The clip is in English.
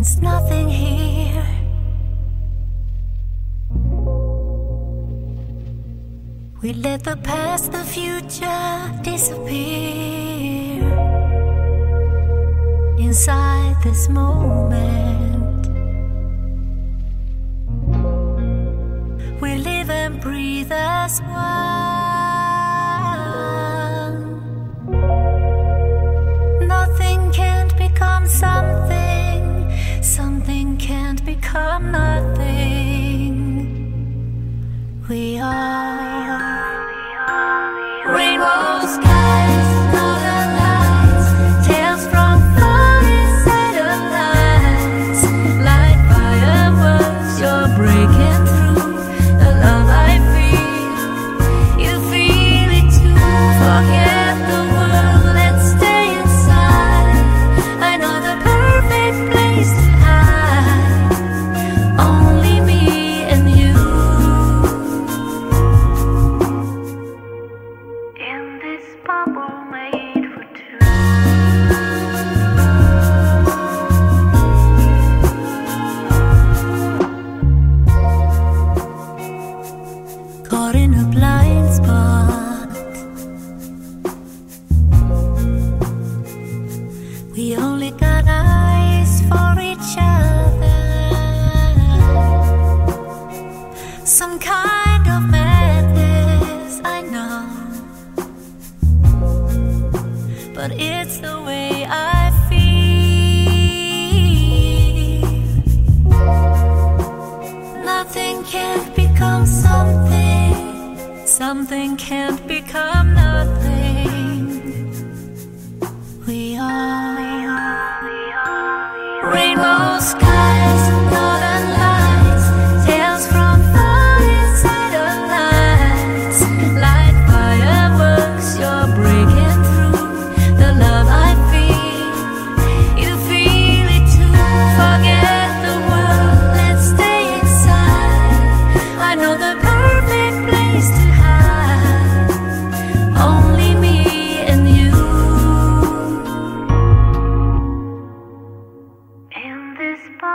means nothing here. We let the past, the future disappear inside this moment. We live and breathe as one. I'm not. but it's the way I feel. Nothing can't become something, something can't become nothing.